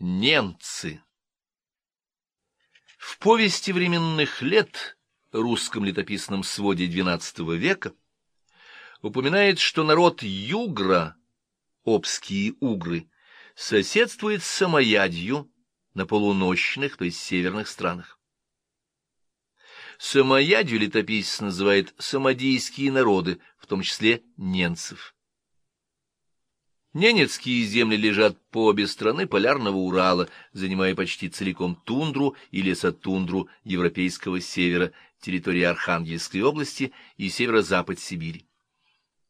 Немцы В повести временных лет, русском летописном своде XII века, упоминает, что народ Югра, обские угры, соседствует с самоядью на полуночных, то есть северных странах. Самоядью летописец называет самодийские народы, в том числе ненцев. Ненецкие земли лежат по обе стороны полярного Урала, занимая почти целиком тундру и лесотундру европейского севера, территории Архангельской области и северо-запад Сибири.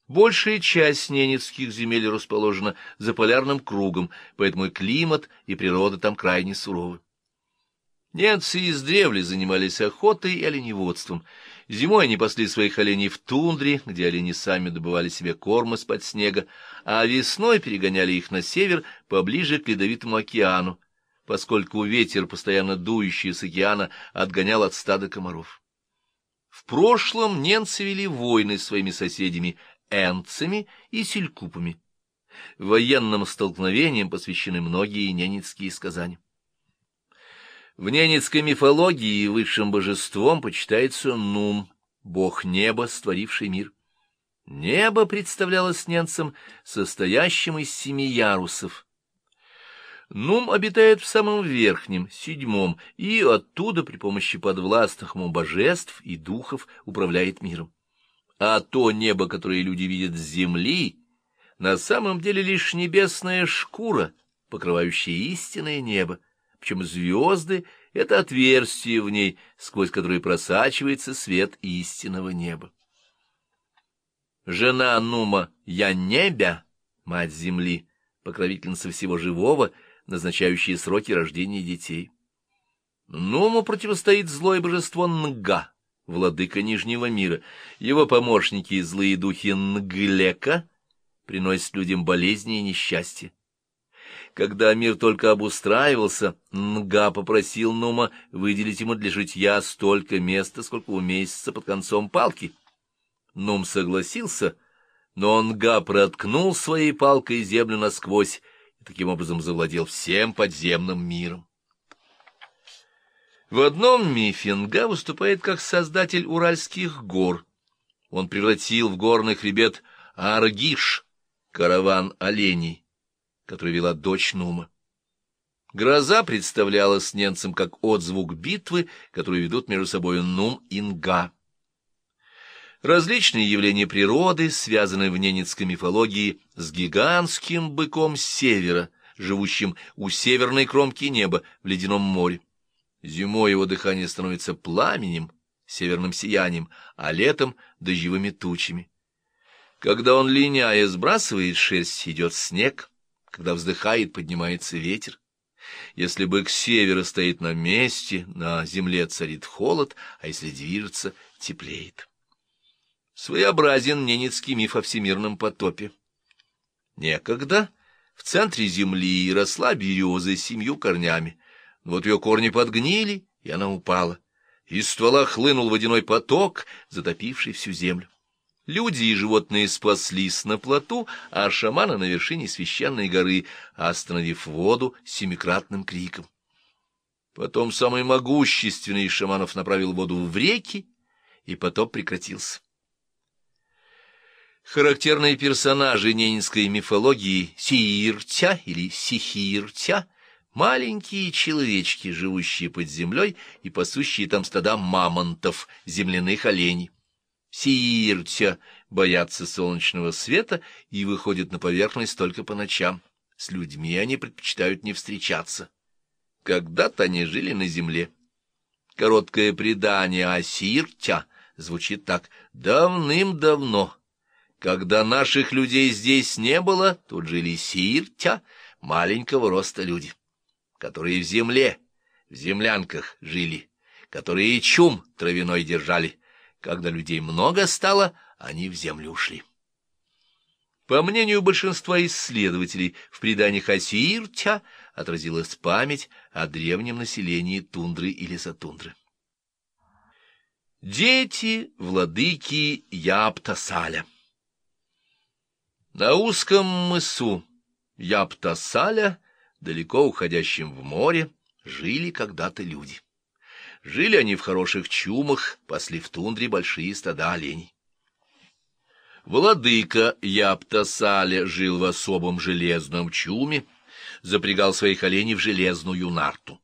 Большая часть ненецких земель расположена за полярным кругом, поэтому и климат, и природа там крайне суровы. Немцы издревле занимались охотой и оленеводством. Зимой они пасли своих оленей в тундре, где олени сами добывали себе корм из-под снега, а весной перегоняли их на север, поближе к Ледовитому океану, поскольку ветер, постоянно дующий с океана, отгонял от стада комаров. В прошлом немцы вели войны с своими соседями энцами и селькупами. Военным столкновениям посвящены многие ненецкие сказания. В ненецкой мифологии высшим божеством почитается Нум, бог неба, створивший мир. Небо представлялось ненцам состоящим из семи ярусов. Нум обитает в самом верхнем, седьмом, и оттуда при помощи подвластных ему божеств и духов управляет миром. А то небо, которое люди видят с земли, на самом деле лишь небесная шкура, покрывающая истинное небо причем звезды — это отверстие в ней, сквозь которое просачивается свет истинного неба. Жена Нума Янебя, мать земли, покровительница всего живого, назначающая сроки рождения детей. Нуму противостоит злое божество Нга, владыка Нижнего мира. Его помощники, злые духи Нглека, приносят людям болезни и несчастья. Когда мир только обустраивался, Нга попросил Нума выделить ему для житья столько места, сколько уместится под концом палки. Нум согласился, но Нга проткнул своей палкой землю насквозь и таким образом завладел всем подземным миром. В одном мифе Нга выступает как создатель Уральских гор. Он превратил в горный хребет Аргиш, караван оленей которую вела дочь Нума. Гроза представлялась немцам как отзвук битвы, которую ведут между собой Нум и Нга. Различные явления природы, связанные в ненецкой мифологии с гигантским быком севера, живущим у северной кромки неба в ледяном море. Зимой его дыхание становится пламенем, северным сиянием, а летом — дождевыми тучами. Когда он, линяя, сбрасывает шерсть, идет снег — когда вздыхает, поднимается ветер. Если бык севера стоит на месте, на земле царит холод, а если движется, теплеет. Своеобразен ненецкий миф о всемирном потопе. Некогда в центре земли росла береза с семью корнями. Вот ее корни подгнили, и она упала. Из ствола хлынул водяной поток, затопивший всю землю. Люди и животные спаслись на плоту, а шаманы на вершине священной горы, остановив воду семикратным криком. Потом самый могущественный из шаманов направил воду в реки, и потоп прекратился. Характерные персонажи ненецкой мифологии Сииртя или Сихиртя — маленькие человечки, живущие под землей и пасущие там стада мамонтов, земляных оленей. Сииртя боятся солнечного света и выходят на поверхность только по ночам. С людьми они предпочитают не встречаться. Когда-то они жили на земле. Короткое предание о Сииртя звучит так «давным-давно». Когда наших людей здесь не было, тут жили Сииртя, маленького роста люди, которые в земле, в землянках жили, которые чум травяной держали, когда людей много стало, они в землю ушли. По мнению большинства исследователей, в преданиях Асииртя отразилась память о древнем населении тундры и лесотундры. Дети владыки Яптасаля На узком мысу Яптасаля далеко уходящем в море, жили когда-то люди. Жили они в хороших чумах, пасли в тундре большие стада оленей. Владыка Яптасаля жил в особом железном чуме, запрягал своих оленей в железную нарту.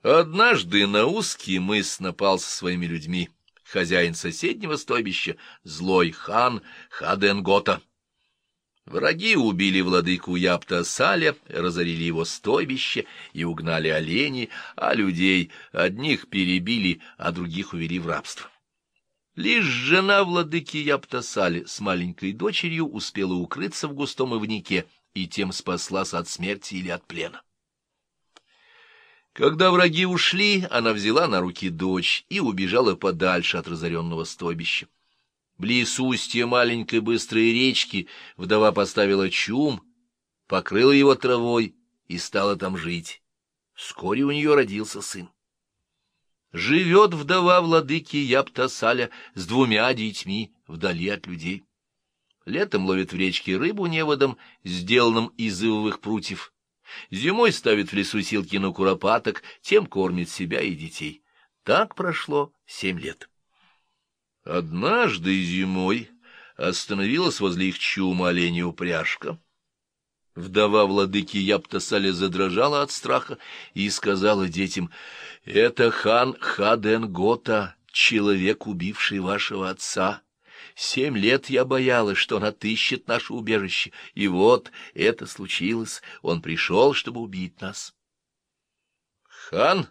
Однажды на узкий мыс напал со своими людьми хозяин соседнего стойбища, злой хан Хаденгота. Враги убили владыку Япта Саля, разорили его стойбище и угнали оленей, а людей одних перебили, а других увели в рабство. Лишь жена владыки Яптасали с маленькой дочерью успела укрыться в густом ивнике и тем спаслась от смерти или от плена. Когда враги ушли, она взяла на руки дочь и убежала подальше от разоренного стойбища. Близ устья маленькой быстрой речки вдова поставила чум, покрыла его травой и стала там жить. Вскоре у нее родился сын. Живет вдова владыки Яптасаля с двумя детьми вдали от людей. Летом ловит в речке рыбу неводом, сделанным из ивовых прутьев, Зимой ставит в лесу силки на куропаток, тем кормит себя и детей. Так прошло семь лет. Однажды зимой остановилась возле их чума оленя упряжка. Вдова владыки Яптасаля задрожала от страха и сказала детям, «Это хан Хаденгота, человек, убивший вашего отца. Семь лет я боялась, что он отыщет наше убежище, и вот это случилось. Он пришел, чтобы убить нас. Хан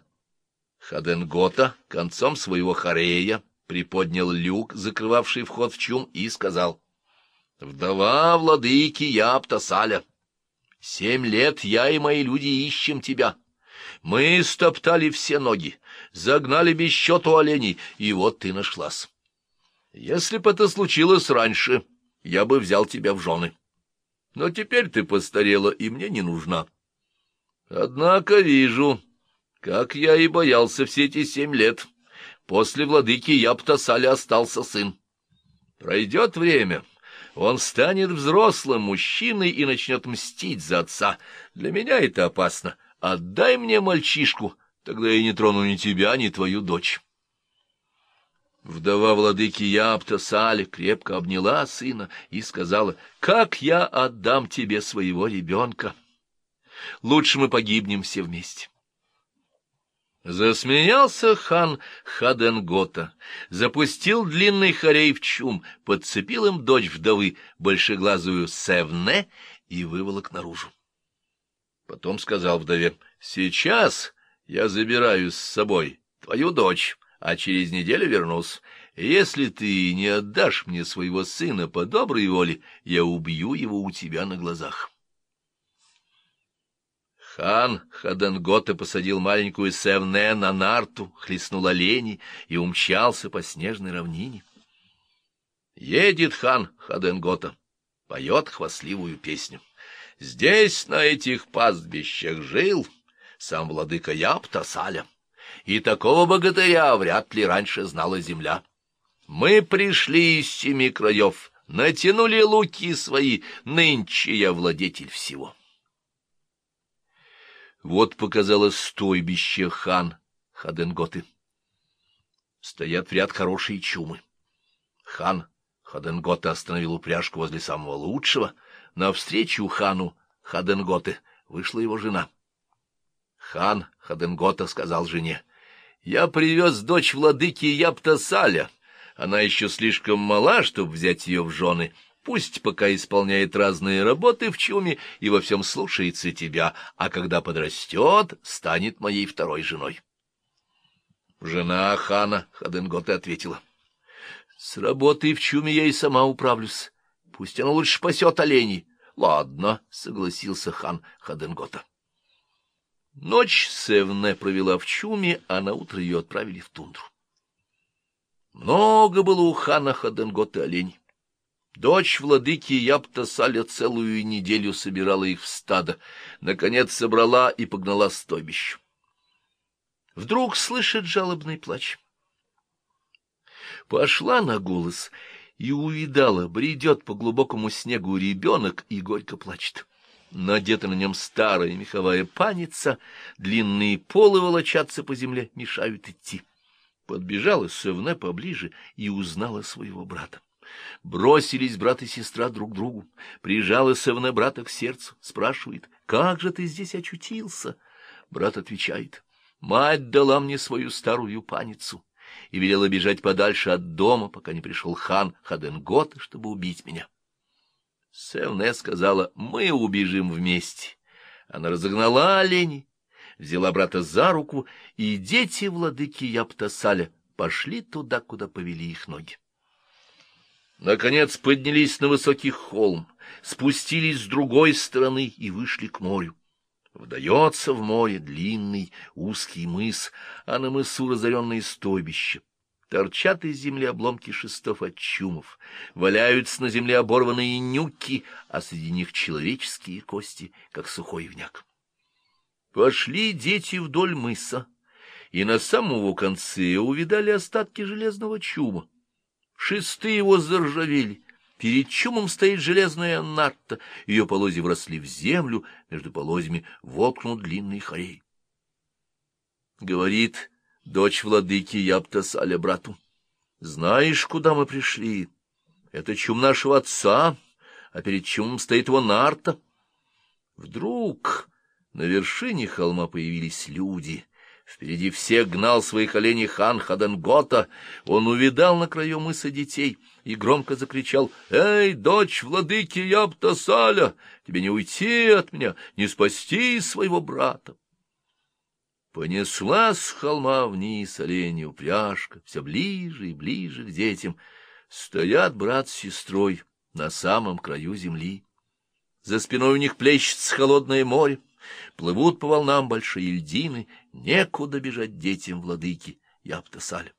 Хаденгота концом своего харея приподнял люк, закрывавший вход в чум, и сказал, «Вдова владыки Яптасаля, семь лет я и мои люди ищем тебя». Мы стоптали все ноги, загнали без счету оленей, и вот ты нашлась. Если бы это случилось раньше, я бы взял тебя в жены. Но теперь ты постарела, и мне не нужна. Однако вижу, как я и боялся все эти семь лет. После владыки Яптасаля остался сын. Пройдет время, он станет взрослым мужчиной и начнет мстить за отца. Для меня это опасно. Отдай мне мальчишку, тогда я не трону ни тебя, ни твою дочь». Вдова владыки Япта Сали крепко обняла сына и сказала, «Как я отдам тебе своего ребенка? Лучше мы погибнем все вместе». Засмеялся хан Хаденгота, запустил длинный хорей в чум, подцепил им дочь вдовы, большеглазую Севне, и выволок наружу. Потом сказал вдове, «Сейчас я забираю с собой твою дочь» а через неделю вернусь. Если ты не отдашь мне своего сына по доброй воле, я убью его у тебя на глазах. Хан Хадангота посадил маленькую Севне на нарту, хлестнул оленей и умчался по снежной равнине. Едет хан Хаденгота, поет хвастливую песню. Здесь, на этих пастбищах, жил сам владыка Яптасаля и такого богатыря вряд ли раньше знала земля. Мы пришли из семи краев, натянули луки свои, нынче я владетель всего. Вот показалось стойбище хан Хаденготы. Стоят в ряд хорошие чумы. Хан Хаденгота остановил упряжку возле самого лучшего. Навстречу хану Хаденготы вышла его жена. Хан Хаденгота сказал жене, — Я привез дочь владыки Яптасаля. Она еще слишком мала, чтобы взять ее в жены. Пусть пока исполняет разные работы в чуме и во всем слушается тебя, а когда подрастет, станет моей второй женой. Жена хана Хаденгота ответила, — С работой в чуме я и сама управлюсь. Пусть она лучше спасет оленей. — Ладно, — согласился хан Хаденгота. Ночь Севне провела в чуме, а на утро ее отправили в тундру. Много было у хана Хаденгота оленей. Дочь владыки Яптасаля целую неделю собирала их в стадо, наконец собрала и погнала стойбищу. Вдруг слышит жалобный плач. Пошла на голос и увидала, бредет по глубокому снегу ребенок и горько плачет. Надета на нем старая меховая паница, длинные полы волочатся по земле, мешают идти. Подбежала Севне поближе и узнала своего брата. Бросились брат и сестра друг к другу. Прижала Севне брата к сердцу, спрашивает, «Как же ты здесь очутился?» Брат отвечает, «Мать дала мне свою старую паницу и велела бежать подальше от дома, пока не пришел хан Хаденгот, чтобы убить меня». Севне сказала, «Мы убежим вместе». Она разогнала оленей, взяла брата за руку, и дети владыки Яптасаля пошли туда, куда повели их ноги. Наконец поднялись на высокий холм, спустились с другой стороны и вышли к морю. Вдается в море длинный узкий мыс, а на мысу разоренные стойбища. Торчат из земли обломки шестов от чумов, валяются на земле оборванные нюки, а среди них человеческие кости, как сухой вняк. Пошли дети вдоль мыса, и на самом его конце увидали остатки железного чума. Шесты его заржавели. Перед чумом стоит железная нарта, ее полозья вросли в землю, между полозьями воткнут длинный хорей. Говорит дочь владыки Яптасаля брату, «Знаешь, куда мы пришли? Это чум нашего отца, а перед чумом стоит его нарта». Вдруг на вершине холма появились люди. Впереди всех гнал своих оленей хан Хаденгота. Он увидал на краю мыса детей и громко закричал «Эй, дочь владыки Ябтасаля, тебе не уйти от меня, не спасти своего брата!» Понесла с холма вниз оленя упряжка, все ближе и ближе к детям. Стоят брат с сестрой на самом краю земли. За спиной у них плещется холодное море. Плывут по волнам большие льдины, некуда бежать детям владыки Яптасаля.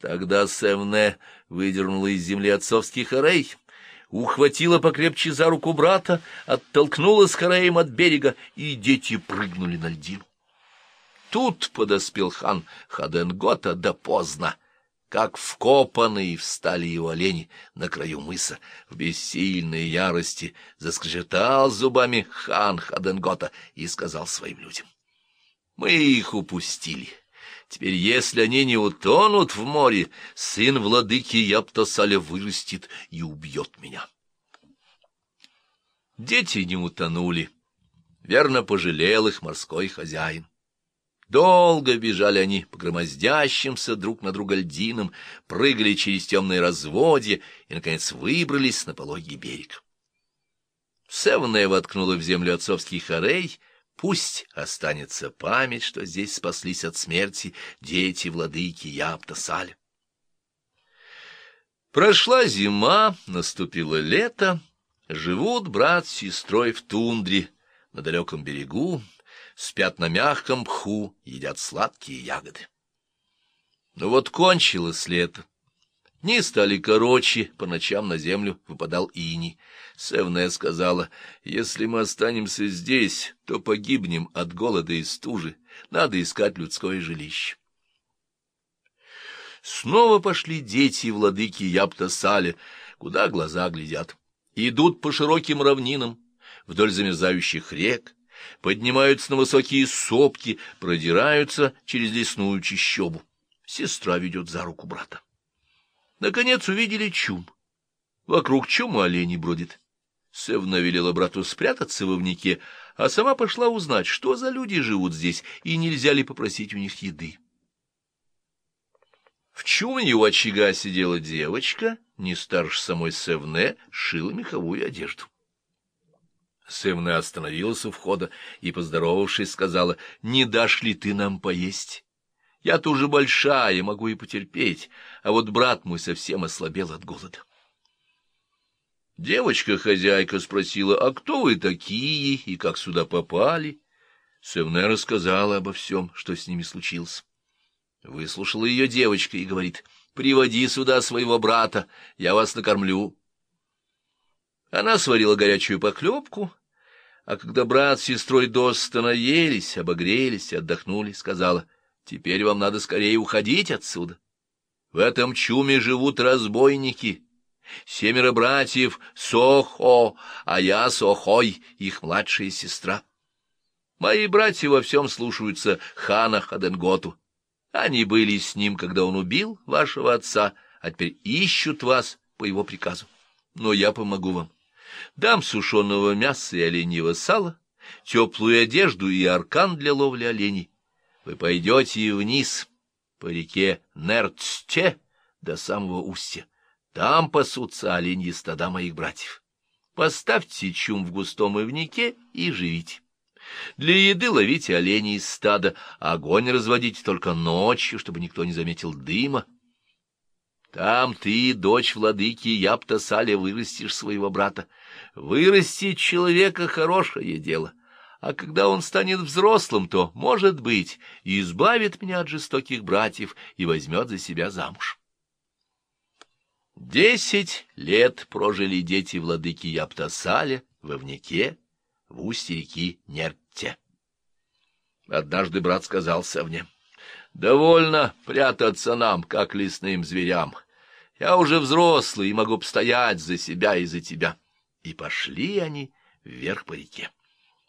Тогда Севне выдернула из земли отцовский хорей, ухватила покрепче за руку брата, оттолкнула с хореем от берега, и дети прыгнули на льдину. Тут подоспел хан Хаденгота, да поздно. Как вкопанные встали его олени на краю мыса. В бессильной ярости заскрежетал зубами хан Хаденгота и сказал своим людям. Мы их упустили. Теперь, если они не утонут в море, сын владыки Яптасаля вырастет и убьет меня. Дети не утонули. Верно, пожалел их морской хозяин. Долго бежали они по громоздящимся друг на друга льдинам, прыгали через темные разводья и, наконец, выбрались на пологий берег. Севная воткнула в землю отцовский хорей, пусть останется память, что здесь спаслись от смерти дети владыки Яптасаля. Прошла зима, наступило лето, живут брат с сестрой в тундре на далеком берегу, спят на мягком мху, едят сладкие ягоды. Но вот кончилось лето. Дни стали короче, по ночам на землю выпадал иней. Севная сказала, если мы останемся здесь, то погибнем от голода и стужи, надо искать людское жилище. Снова пошли дети владыки Яптасаля, куда глаза глядят. Идут по широким равнинам, вдоль замерзающих рек, поднимаются на высокие сопки, продираются через лесную чащобу. Сестра ведет за руку брата. Наконец увидели чум. Вокруг чума олени бродит. Севна велела брату спрятаться во внике, а сама пошла узнать, что за люди живут здесь, и нельзя ли попросить у них еды. В чуме у очага сидела девочка, не старше самой Севне, шила меховую одежду. Севна остановилась у входа и, поздоровавшись, сказала, «Не дашь ли ты нам поесть? Я-то уже большая, могу и потерпеть, а вот брат мой совсем ослабел от голода». Девочка-хозяйка спросила, «А кто вы такие и как сюда попали?» Севне рассказала обо всем, что с ними случилось. Выслушала ее девочка и говорит, «Приводи сюда своего брата, я вас накормлю». Она сварила горячую поклепку, а когда брат с сестрой доста наелись, обогрелись и отдохнули, сказала, «Теперь вам надо скорее уходить отсюда. В этом чуме живут разбойники, Семеро братьев Сохо, а я Сохой, их младшая сестра. Мои братья во всем слушаются хана Хаденготу. Они были с ним, когда он убил вашего отца, а теперь ищут вас по его приказу. Но я помогу вам. Дам сушеного мяса и оленьего сала, теплую одежду и аркан для ловли оленей. Вы пойдете вниз по реке Нерцте до самого устья. Там пасутся оленьи стада моих братьев. Поставьте чум в густом ивнике и живите. Для еды ловите оленей из стада, огонь разводите только ночью, чтобы никто не заметил дыма. Там ты, дочь владыки Яптасаля, вырастешь своего брата. Вырастить человека — хорошее дело, а когда он станет взрослым, то, может быть, избавит меня от жестоких братьев и возьмет за себя замуж. Десять лет прожили дети владыки Яптасаля во Вняке, в устье реки Нерте. Однажды брат сказал Савне, «Довольно прятаться нам, как лесным зверям. Я уже взрослый и могу постоять за себя и за тебя». И пошли они вверх по реке.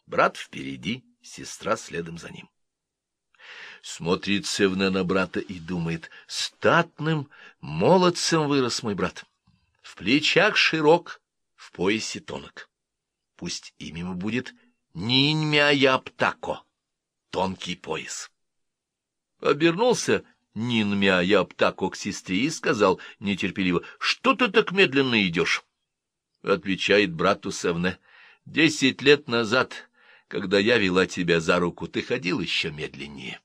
Брат впереди, сестра следом за ним. Смотрит Севна на брата и думает, статным молодцем вырос мой брат. В плечах широк, в поясе тонок. Пусть имя ему будет Ниньмяяптако, тонкий пояс. Обернулся Нинмяяптако к сестре и сказал нетерпеливо, — Что ты так медленно идешь? Отвечает брату Севне, — Десять лет назад, когда я вела тебя за руку, ты ходил еще медленнее.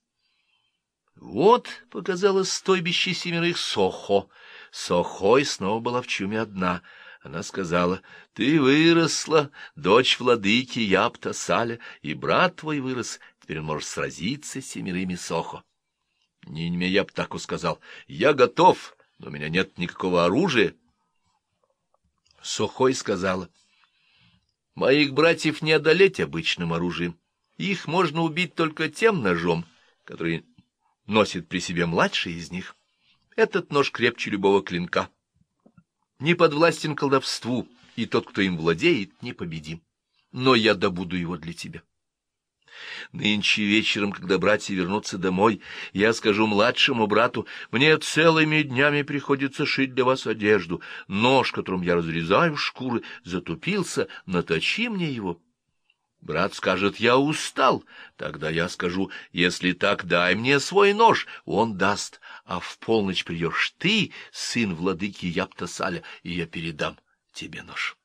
Вот показалось стойбище семерых Сохо. Сохой снова была в чуме одна — она сказала, — Ты выросла, дочь владыки Яптасаля, и брат твой вырос, теперь может сразиться с семерыми Сохо. Ниньме Яптаку сказал, — Я готов, но у меня нет никакого оружия. Сохой сказала, — Моих братьев не одолеть обычным оружием. Их можно убить только тем ножом, который носит при себе младший из них. Этот нож крепче любого клинка не подвластен колдовству, и тот, кто им владеет, непобедим. Но я добуду его для тебя. Нынче вечером, когда братья вернутся домой, я скажу младшему брату, мне целыми днями приходится шить для вас одежду. Нож, которым я разрезаю шкуры, затупился, наточи мне его. Брат скажет, я устал. Тогда я скажу, если так, дай мне свой нож. Он даст, а в полночь придешь ты, сын владыки Яптасаля, и я передам тебе нож.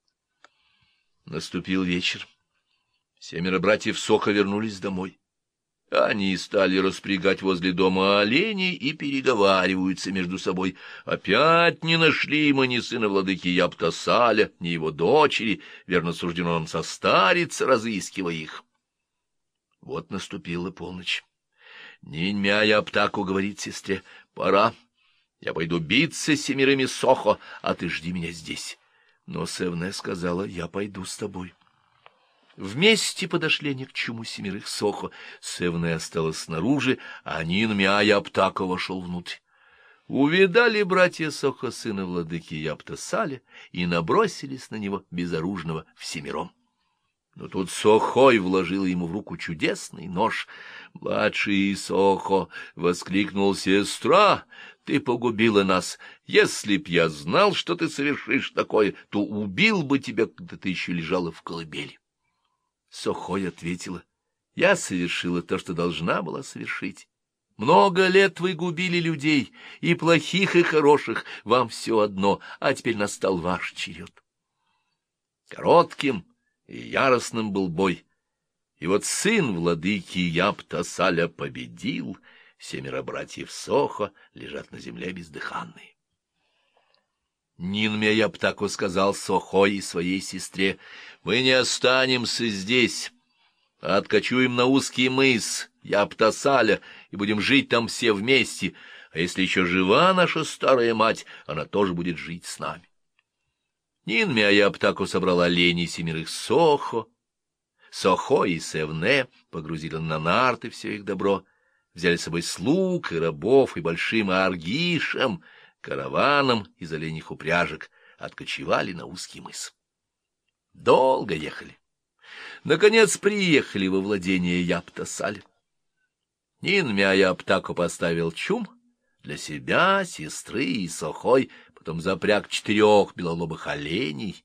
Наступил вечер. Семеро братьев Соха вернулись домой. Они стали распрягать возле дома оленей и переговариваются между собой. Опять не нашли мы ни сына владыки Яптасаля, ни его дочери, верно суждено нам состариться, разыскивая их. Вот наступила полночь. Ниньмя Яптаку говорит сестре, пора, я пойду биться с семерыми Сохо, а ты жди меня здесь. Но Севне сказала, я пойду с тобой. Вместе подошли они к чуму семерых Сохо. Севная осталась снаружи, а Нин Миая Аптака вошел внутрь. Увидали братья Сохо сына владыки Яптасаля и набросились на него безоружного всемиром. Но тут Сохой вложил ему в руку чудесный нож. Младший Сохо воскликнул «Сестра, ты погубила нас. Если б я знал, что ты совершишь такое, то убил бы тебя, когда ты еще лежала в колыбели». Сохой ответила, — я совершила то, что должна была совершить. Много лет вы губили людей, и плохих, и хороших, вам все одно, а теперь настал ваш черед. Коротким и яростным был бой, и вот сын владыки Яптасаля победил, семеро братьев Сохо лежат на земле бездыханные. Нинме Яптаку сказал Сохой и своей сестре, «Мы не останемся здесь, а на узкий мыс Яптасаля и будем жить там все вместе, а если еще жива наша старая мать, она тоже будет жить с нами». Нинме Яптаку собрала оленей семерых Сохо, Сохо и Севне погрузили на нарты все их добро, взяли с собой слуг и рабов и большим аргишем — караваном из оленьих упряжек, откочевали на узкий мыс. Долго ехали. Наконец приехали во владение Яптасаля. Нинмя Яптаку поставил чум для себя, сестры и Сохой, потом запряг четырех белолобых оленей,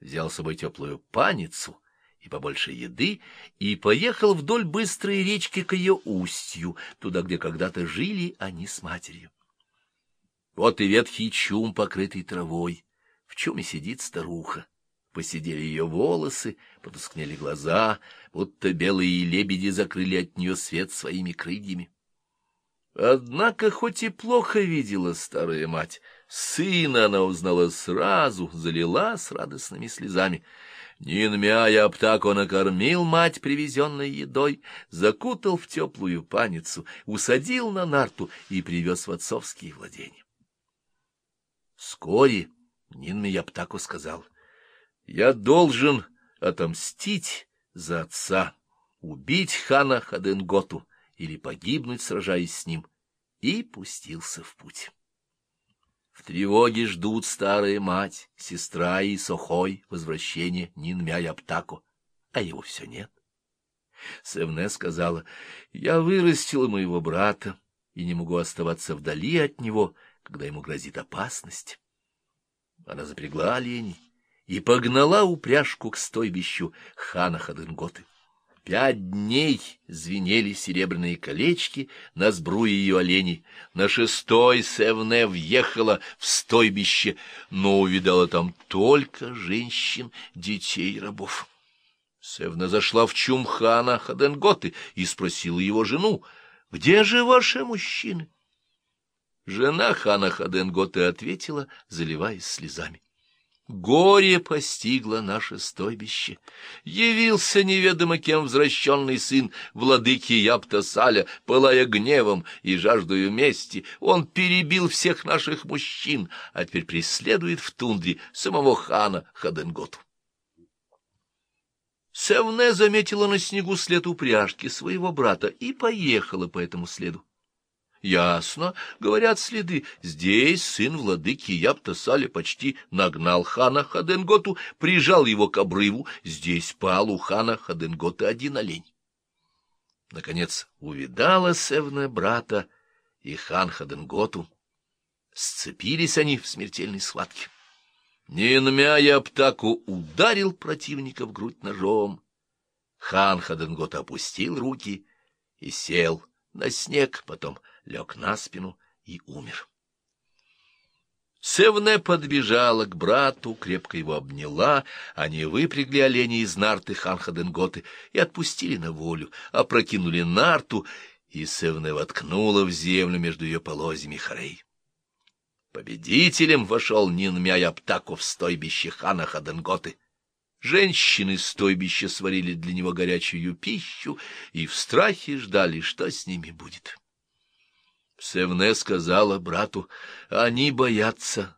взял с собой теплую паницу и побольше еды, и поехал вдоль быстрой речки к ее устью, туда, где когда-то жили они с матерью. Вот и ветхий чум, покрытый травой, в чуме сидит старуха. Посидели ее волосы, потускнели глаза, будто белые лебеди закрыли от нее свет своими крыльями. Однако, хоть и плохо видела старая мать, сына она узнала сразу, залила с радостными слезами. Нинмяя Аптако накормил мать привезенной едой, закутал в теплую паницу, усадил на нарту и привез в отцовские владения. Вскоре Нинмяя Аптако сказал — я должен отомстить за отца, убить хана Хаденготу или погибнуть, сражаясь с ним, и пустился в путь. В тревоге ждут старая мать, сестра и Сохой возвращения Нинмя-Яптако, а его все нет. Севне сказала, я вырастила моего брата и не могу оставаться вдали от него, когда ему грозит опасность. Она запрягла оленей и погнала упряжку к стойбищу хана Хадынготы. Пять дней звенели серебряные колечки на сбруе ее оленей. На шестой Севне въехала в стойбище, но увидала там только женщин, детей и рабов. Севна зашла в чум хана Хаденготы и спросила его жену, «Где же ваши мужчины?» Жена хана Хаденготы ответила, заливаясь слезами. Горе постигло наше стойбище. Явился неведомо кем возвращенный сын владыки Яптасаля, пылая гневом и жаждою мести. Он перебил всех наших мужчин, а теперь преследует в тундре самого хана Хаденготу. Севне заметила на снегу след упряжки своего брата и поехала по этому следу. Ясно, говорят следы. Здесь сын владыки Яптасали почти нагнал хана Хаденготу, прижал его к обрыву. Здесь пал у хана Хаденгота один олень. Наконец увидала Севна брата и хан Хаденготу. Сцепились они в смертельной схватке. Нинмя Яптаку ударил противника в грудь ножом. Хан Хаденгот опустил руки и сел на снег, потом лег на спину и умер. Севне подбежала к брату, крепко его обняла, они выпрягли оленя из нарты Ханхаденготы и отпустили на волю, опрокинули нарту, и Севне воткнула в землю между ее полозьями хорей. Победителем вошел Нинмяй в стойбище хана Хаденготы. Женщины стойбища сварили для него горячую пищу и в страхе ждали, что с ними будет. Севне сказала брату, они боятся,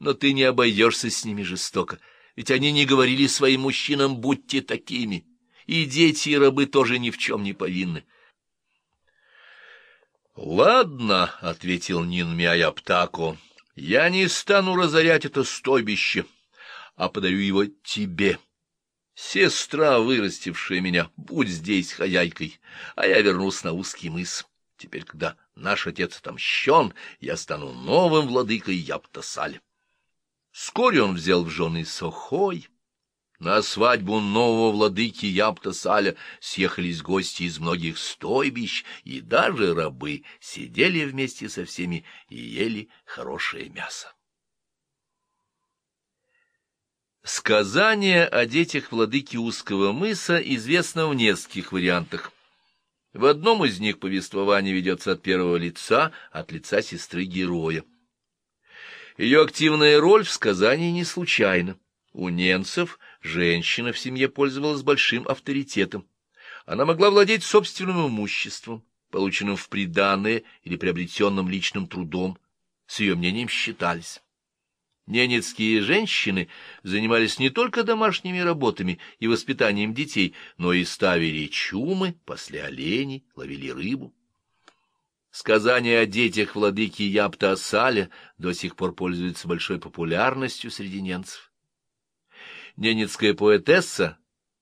но ты не обойдешься с ними жестоко, ведь они не говорили своим мужчинам «будьте такими», и дети и рабы тоже ни в чем не повинны. — Ладно, — ответил Нинмяй Аптако, — я не стану разорять это стойбище, а подарю его тебе. Сестра, вырастившая меня, будь здесь хозяйкой, а я вернусь на узкий мыс. Теперь, когда наш отец отомщен, я стану новым владыкой Яптасаля. Вскоре он взял в жены Сохой. На свадьбу нового владыки Яптасаля съехались гости из многих стойбищ, и даже рабы сидели вместе со всеми и ели хорошее мясо. Сказание о детях владыки Узкого мыса известно в нескольких вариантах. В одном из них повествование ведется от первого лица, от лица сестры героя. Ее активная роль в сказании не случайна. У ненцев женщина в семье пользовалась большим авторитетом. Она могла владеть собственным имуществом, полученным в приданое или приобретенным личным трудом. С ее мнением считались. Ненецкие женщины занимались не только домашними работами и воспитанием детей, но и ставили чумы, пасли оленей, ловили рыбу. Сказание о детях владыки Япта-Асаля до сих пор пользуется большой популярностью среди ненцев. Ненецкая поэтесса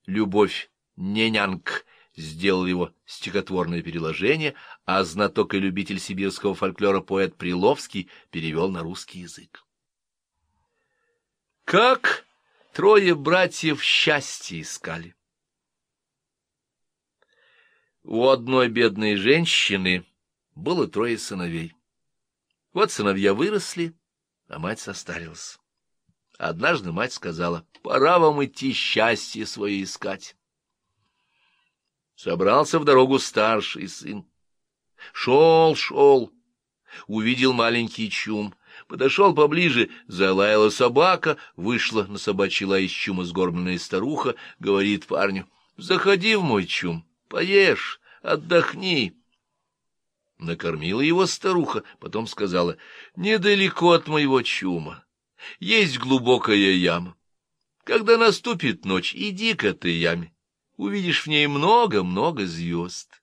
Любовь Ненянг сделал его стихотворное переложение, а знаток и любитель сибирского фольклора поэт Приловский перевел на русский язык. Как трое братьев счастье искали. У одной бедной женщины было трое сыновей. Вот сыновья выросли, а мать состарилась. Однажды мать сказала, пора вам идти счастье свое искать. Собрался в дорогу старший сын. Шел, шел, увидел маленький чум, подошел поближе, залаяла собака, вышла на собачий лай из чума сгорбленная старуха, говорит парню, заходи в мой чум, поешь, отдохни. Накормила его старуха, потом сказала, недалеко от моего чума, есть глубокая яма. Когда наступит ночь, иди к этой яме, увидишь в ней много-много звезд.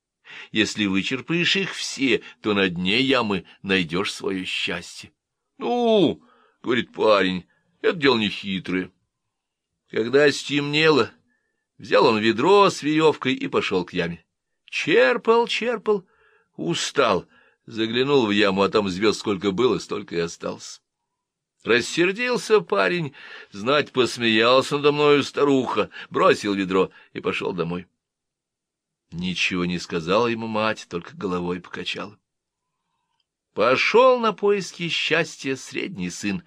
Если вычерпаешь их все, то на дне ямы найдешь свое счастье. — Ну, — говорит парень, — это дело не хитрое. Когда стемнело, взял он ведро с веревкой и пошел к яме. Черпал, черпал, устал, заглянул в яму, а там звезд сколько было, столько и осталось. Рассердился парень, знать посмеялся надо мною старуха, бросил ведро и пошел домой. Ничего не сказала ему мать, только головой покачала. Пошел на поиски счастья средний сын,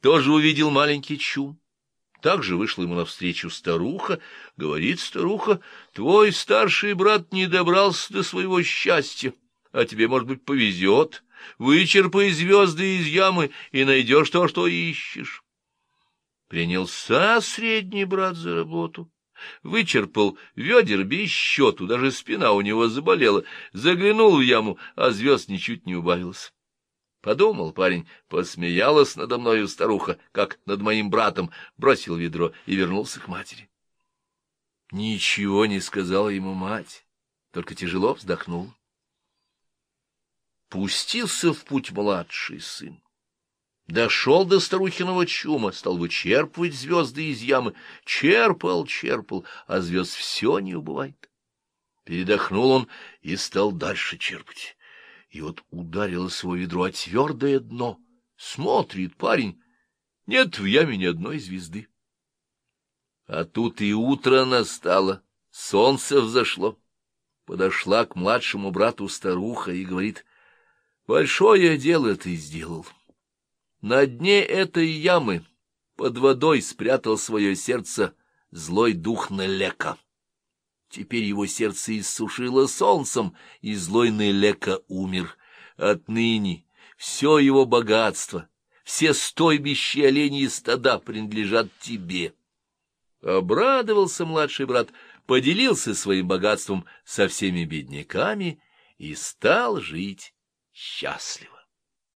тоже увидел маленький чум. Также вышла ему навстречу старуха. Говорит старуха, твой старший брат не добрался до своего счастья, а тебе, может быть, повезет. Вычерпай звезды из ямы и найдешь то, что ищешь. Принялся средний брат за работу. Вычерпал ведер без счету, даже спина у него заболела. Заглянул в яму, а звезд ничуть не убавилось. Подумал парень, посмеялась надо мною старуха, как над моим братом, бросил ведро и вернулся к матери. Ничего не сказала ему мать, только тяжело вздохнул. Пустился в путь младший сын. Дошел до старухиного чума, стал вычерпывать звезды из ямы. Черпал, черпал, а звезд все не убывает. Передохнул он и стал дальше черпать и вот ударило свое ведро о твердое дно. Смотрит парень, нет в яме ни одной звезды. А тут и утро настало, солнце взошло. Подошла к младшему брату старуха и говорит, «Большое дело ты сделал. На дне этой ямы под водой спрятал свое сердце злой дух Нелека». Теперь его сердце иссушило солнцем, и злой Нелека умер. Отныне все его богатство, все стойбища оленей и стада принадлежат тебе. Обрадовался младший брат, поделился своим богатством со всеми бедняками и стал жить счастливо.